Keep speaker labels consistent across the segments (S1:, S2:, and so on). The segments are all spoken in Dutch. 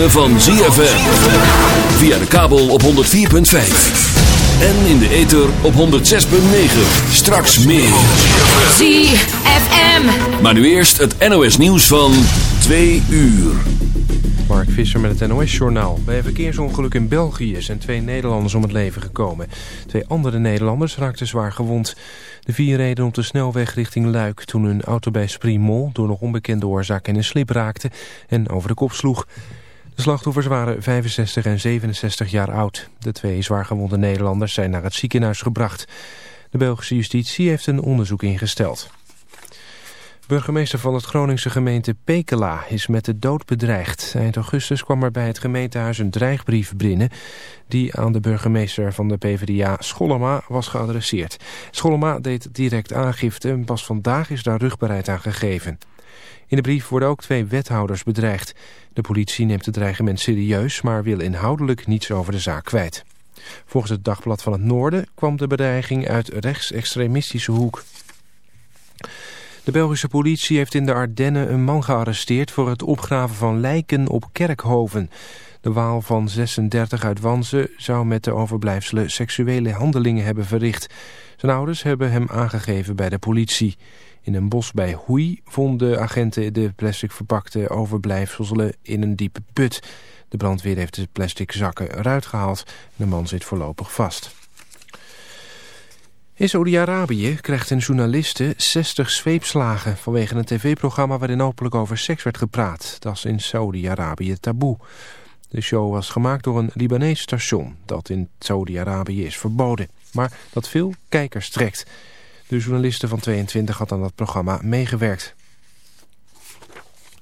S1: ritme van ZFM. Via de kabel op 104.5. En in de ether op 106.9. Straks meer.
S2: ZFM.
S1: Maar nu eerst het NOS nieuws van 2 uur.
S2: Mark Visser met het NOS-journaal. Bij een verkeersongeluk in België zijn twee Nederlanders om het leven gekomen. Twee andere Nederlanders raakten zwaar gewond. De vier reden op de snelweg richting Luik toen hun auto bij Sprimol... door nog onbekende oorzaak in een slip raakte en over de kop sloeg. De slachtoffers waren 65 en 67 jaar oud. De twee zwaargewonde Nederlanders zijn naar het ziekenhuis gebracht. De Belgische justitie heeft een onderzoek ingesteld. Burgemeester van het Groningse gemeente Pekela is met de dood bedreigd. Eind augustus kwam er bij het gemeentehuis een dreigbrief binnen... die aan de burgemeester van de PvdA Schollema was geadresseerd. Schollema deed direct aangifte en pas vandaag is daar rugbaarheid aan gegeven. In de brief worden ook twee wethouders bedreigd. De politie neemt het dreigement serieus, maar wil inhoudelijk niets over de zaak kwijt. Volgens het Dagblad van het Noorden kwam de bedreiging uit rechtsextremistische hoek. De Belgische politie heeft in de Ardennen een man gearresteerd... voor het opgraven van lijken op kerkhoven. De Waal van 36 uit Wanzen zou met de overblijfselen seksuele handelingen hebben verricht. Zijn ouders hebben hem aangegeven bij de politie. In een bos bij Hoei vonden agenten de plastic verpakte overblijfselen in een diepe put. De brandweer heeft de plastic zakken eruit gehaald. De man zit voorlopig vast. In Saudi-Arabië krijgt een journaliste 60 zweepslagen vanwege een tv-programma waarin openlijk over seks werd gepraat. Dat is in Saudi-Arabië taboe. De show was gemaakt door een Libanees station dat in Saudi-Arabië is verboden. Maar dat veel kijkers trekt. De journaliste van 22 had aan dat programma meegewerkt.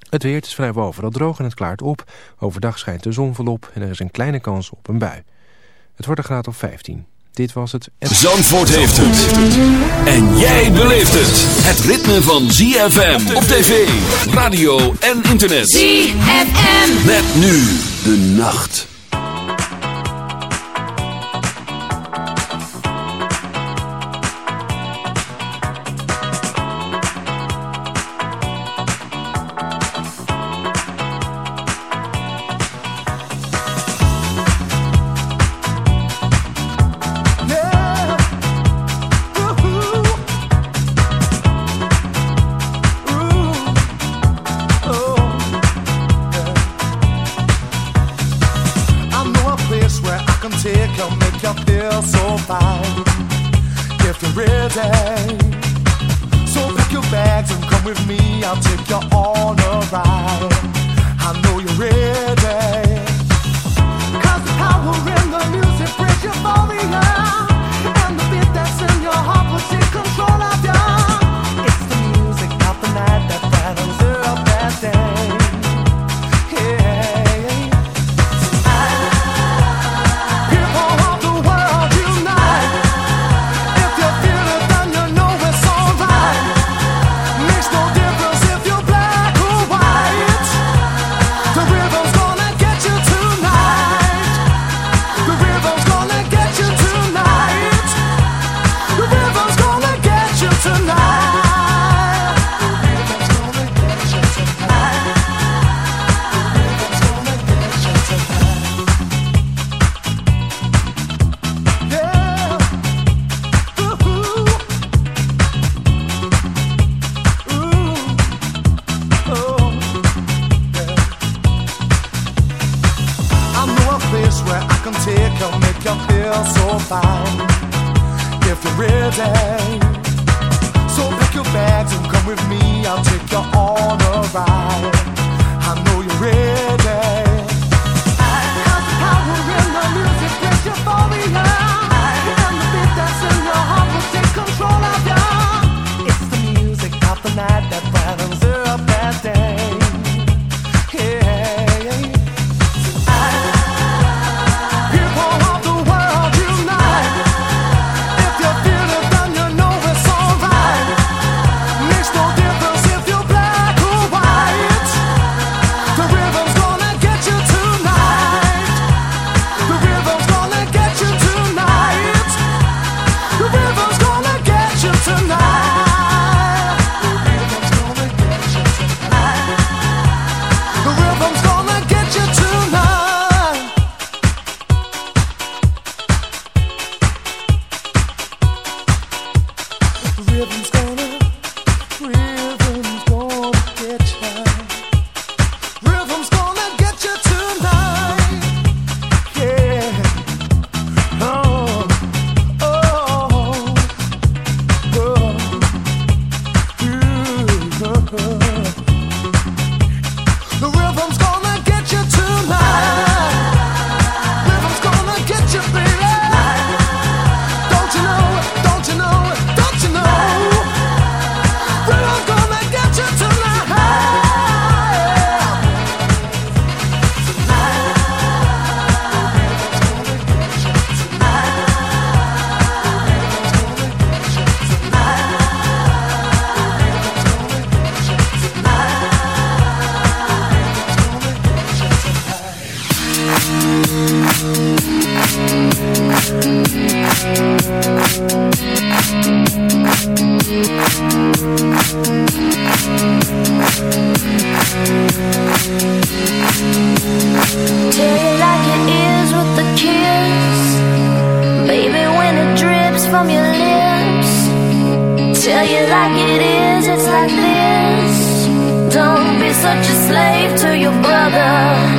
S2: Het weer het is vrijwel overal droog en het klaart op. Overdag schijnt de zon volop en er is een kleine kans op een bui. Het wordt een graad of 15. Dit was het...
S1: Zandvoort heeft het. En jij beleeft het. Het ritme van ZFM op tv, radio en internet.
S3: ZFM.
S1: Met nu de nacht.
S4: Take you on a ride. from your
S5: lips. Tell you like it is, it's like this. Don't be such a
S3: slave to your brother.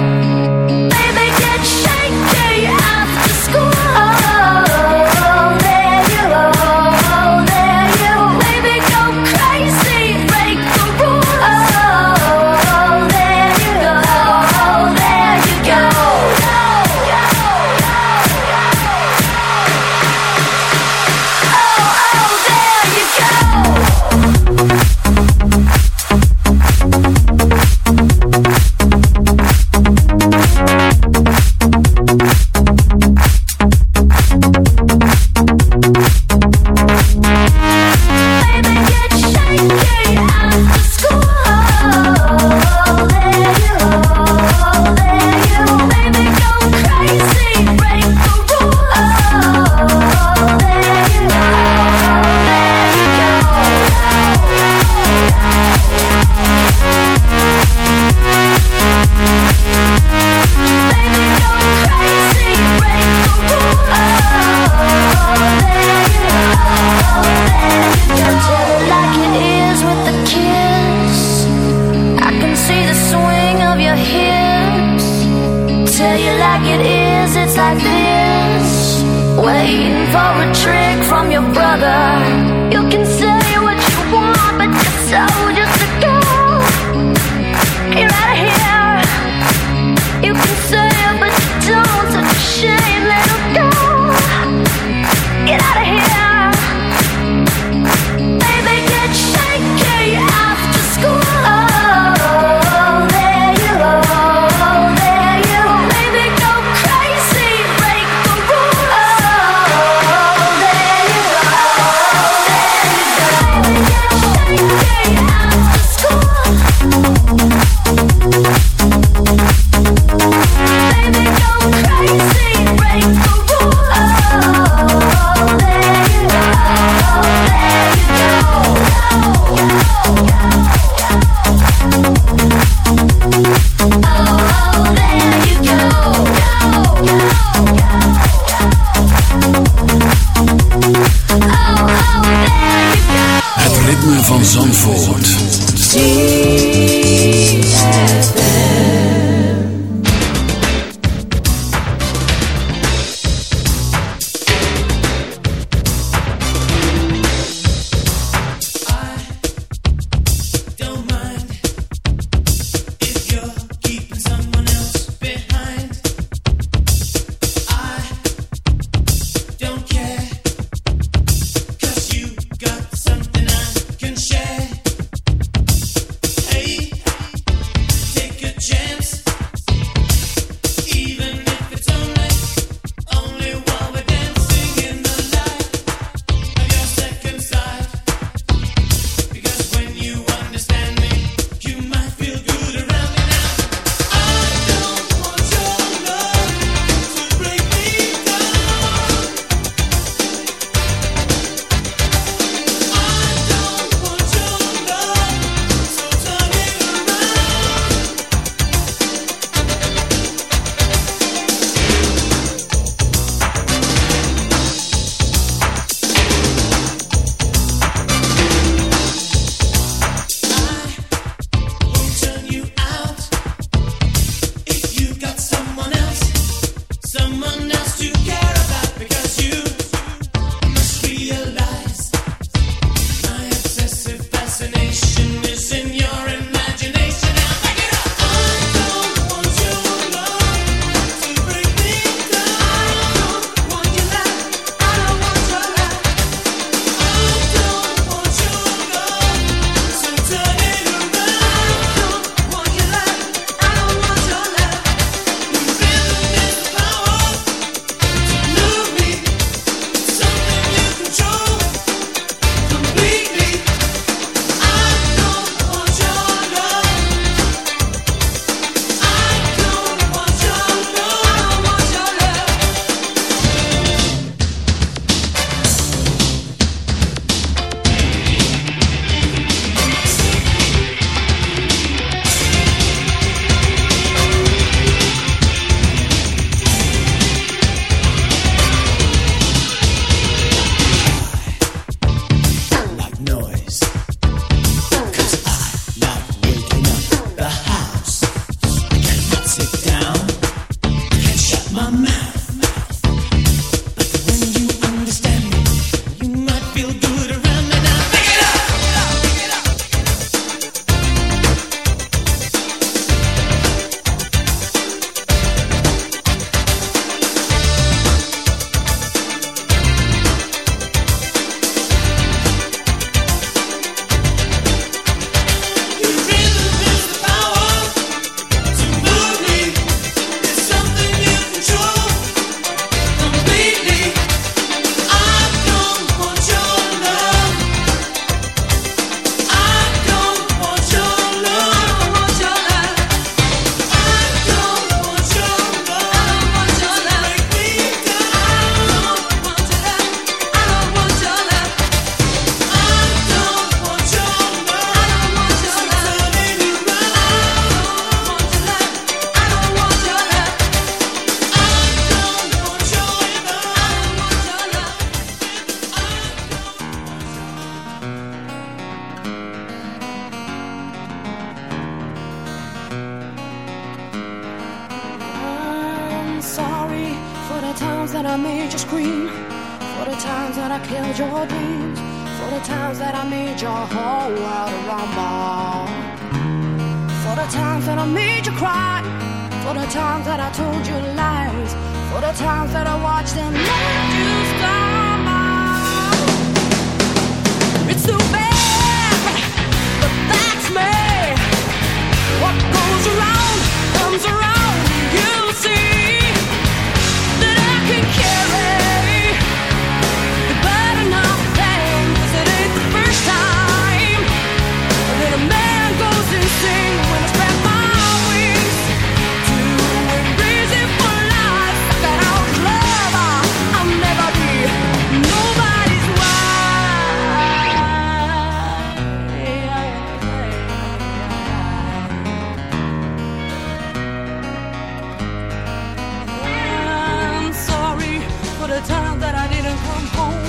S3: time that I didn't come home.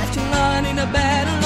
S3: Left you lying in a bed alone.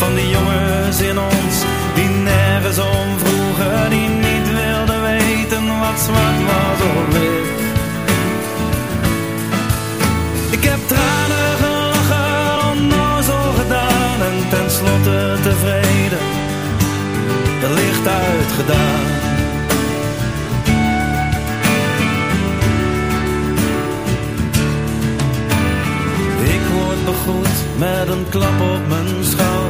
S6: van die jongens in ons die nergens om vroegen, die niet wilden weten wat zwart was of wit. Ik heb tranen gelachen, onnozel gedaan en tenslotte tevreden, de licht uitgedaan. Ik word begroet met een klap op mijn schouder.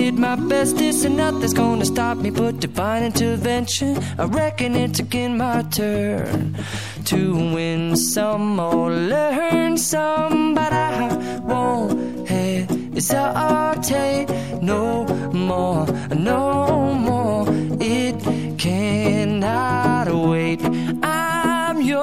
S7: It my bestest, and nothing's gonna stop me but divine intervention. I reckon it's again my turn to win some or learn some, but I won't hesitate no more, no more. It cannot wait. I'm yours.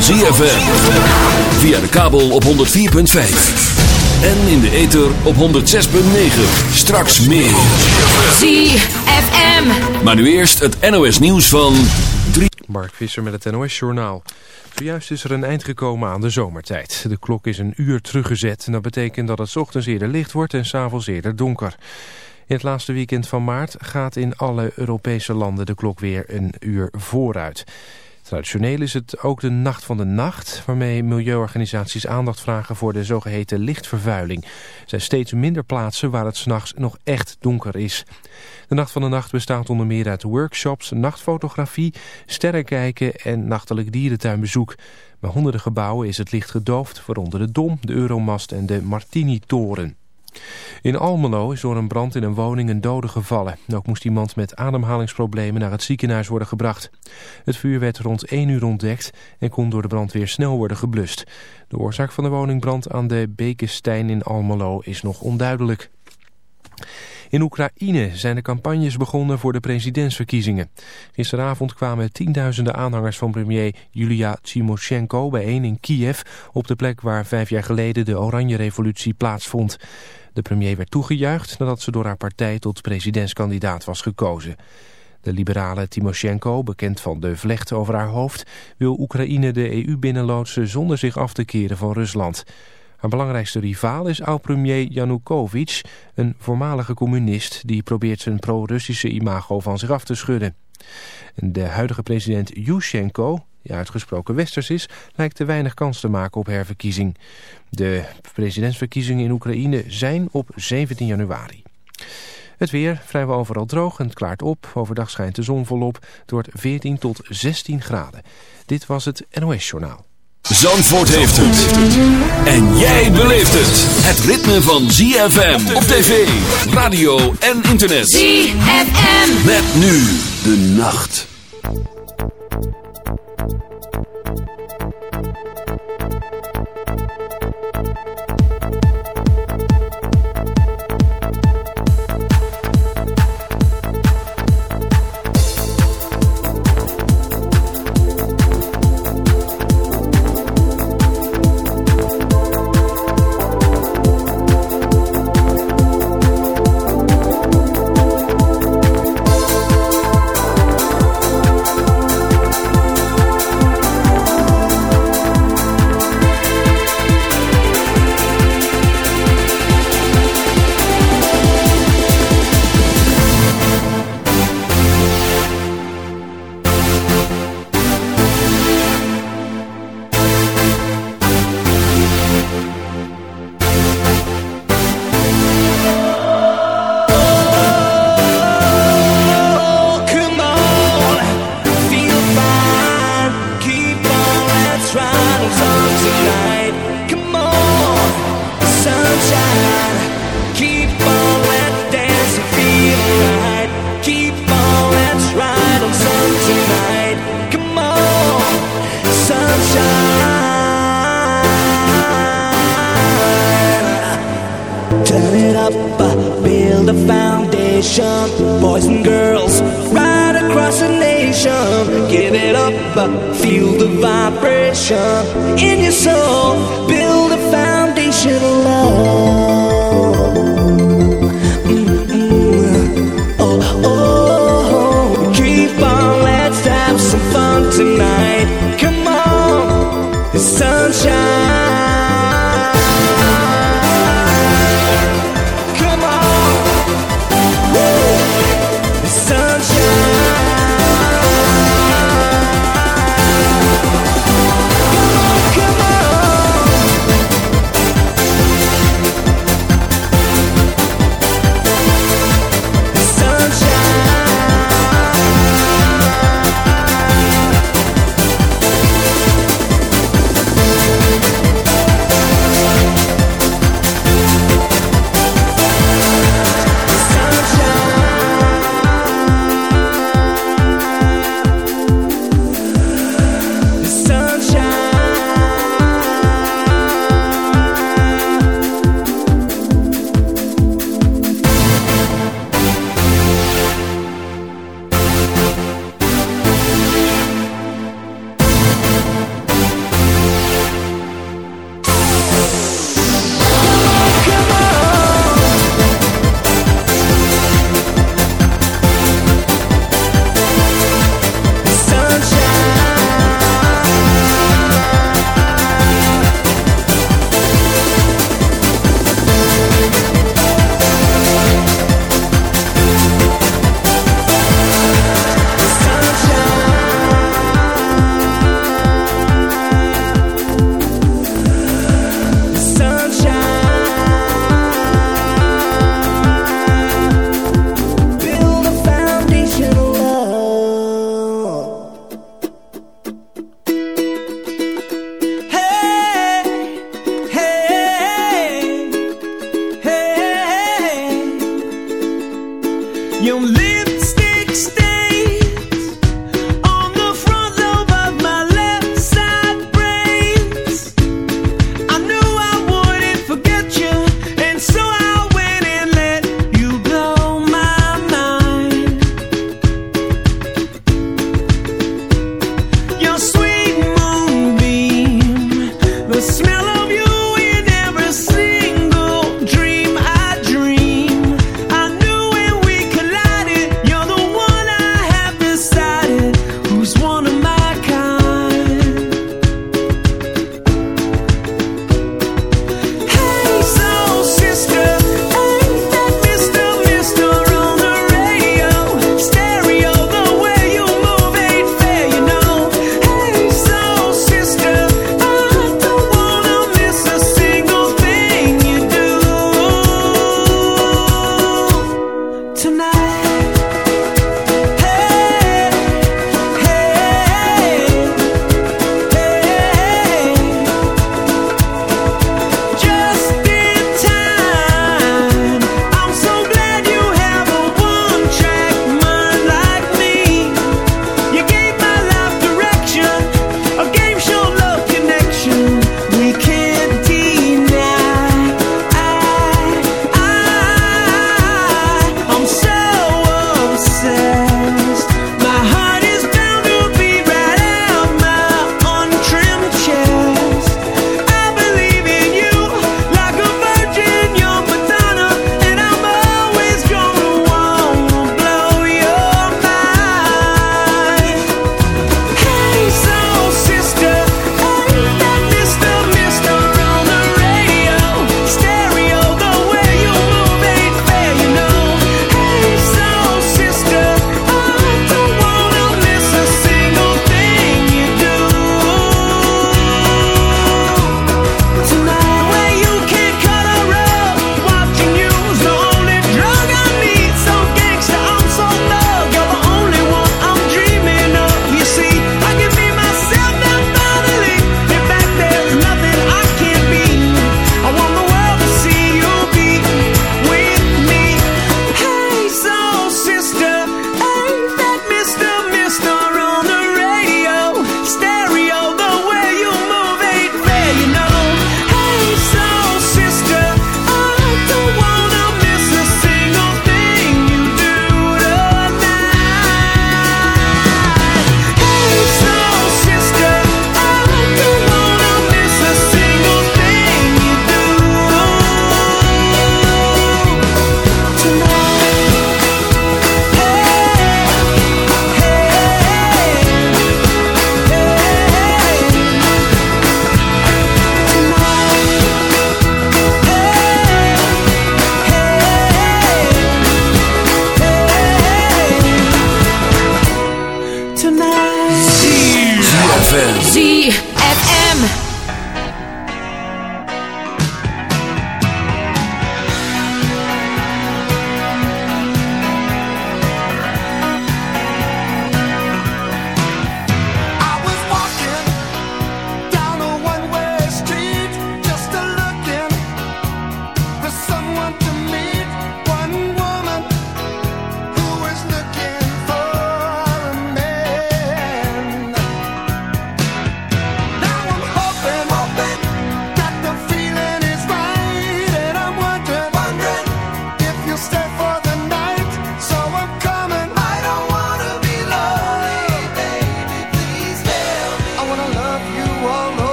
S1: Van ZFM. Via de kabel op 104.5. En in de ether op 106.9. Straks meer.
S8: ZFM.
S1: Maar nu eerst het NOS nieuws van 3.
S2: Mark Visser met het NOS-journaal. Zojuist is er een eind gekomen aan de zomertijd. De klok is een uur teruggezet en dat betekent dat het 's ochtends eerder licht wordt en 's avonds eerder donker. In het laatste weekend van maart gaat in alle Europese landen de klok weer een uur vooruit. Traditioneel is het ook de nacht van de nacht, waarmee milieuorganisaties aandacht vragen voor de zogeheten lichtvervuiling. Er zijn steeds minder plaatsen waar het s'nachts nog echt donker is. De nacht van de nacht bestaat onder meer uit workshops, nachtfotografie, sterrenkijken en nachtelijk dierentuinbezoek. Bij honderden gebouwen is het licht gedoofd, waaronder de Dom, de Euromast en de Martini-toren. In Almelo is door een brand in een woning een dode gevallen. Ook moest iemand met ademhalingsproblemen naar het ziekenhuis worden gebracht. Het vuur werd rond 1 uur ontdekt en kon door de brandweer snel worden geblust. De oorzaak van de woningbrand aan de Bekenstein in Almelo is nog onduidelijk. In Oekraïne zijn de campagnes begonnen voor de presidentsverkiezingen. Gisteravond kwamen tienduizenden aanhangers van premier Julia Tymoshenko bijeen in Kiev... op de plek waar vijf jaar geleden de Oranje Revolutie plaatsvond. De premier werd toegejuicht nadat ze door haar partij tot presidentskandidaat was gekozen. De liberale Timoshenko, bekend van de vlecht over haar hoofd... wil Oekraïne de EU binnenloodsen zonder zich af te keren van Rusland... Haar belangrijkste rivaal is oud-premier Yanukovych, een voormalige communist die probeert zijn pro-Russische imago van zich af te schudden. En De huidige president Yushchenko, die uitgesproken westers is, lijkt te weinig kans te maken op herverkiezing. De presidentsverkiezingen in Oekraïne zijn op 17 januari. Het weer, vrijwel overal droog en het klaart op. Overdag schijnt de zon volop. Het wordt 14 tot 16 graden. Dit was het NOS Journaal.
S1: Zandvoort heeft het. En jij beleeft het. Het ritme van ZFM op tv, radio en internet.
S8: ZFM.
S1: Met nu de nacht.
S9: Thank you.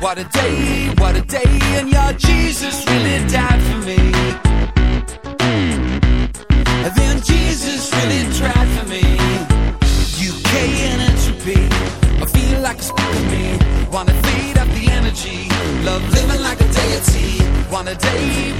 S10: What a day, what a day, and your Jesus really died for me. And then Jesus really tried for me. UK and entropy, I feel like it's for me. Wanna feed up the energy, love living like a deity. One a day,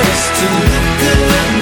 S10: is to look good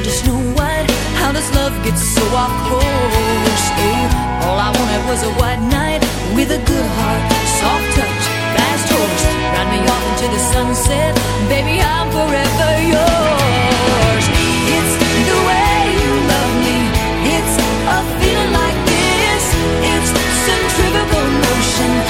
S9: Said to Snow White, How does love get so off course? Oh, all I wanted was a white knight with a good heart, soft touch, fast horse. Ride me off into the sunset, baby, I'm forever yours. It's the way you love me, it's a feeling like this. It's centrifugal motion.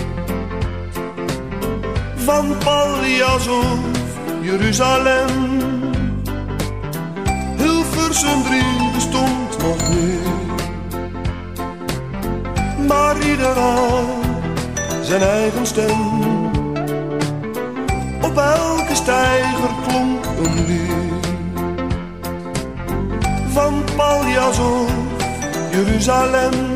S11: Van Paljas of Jeruzalem. Hilversum drie bestond nog niet. Maar ieder had zijn eigen stem. Op elke stijger klonk een lied. Van Paljas of Jeruzalem.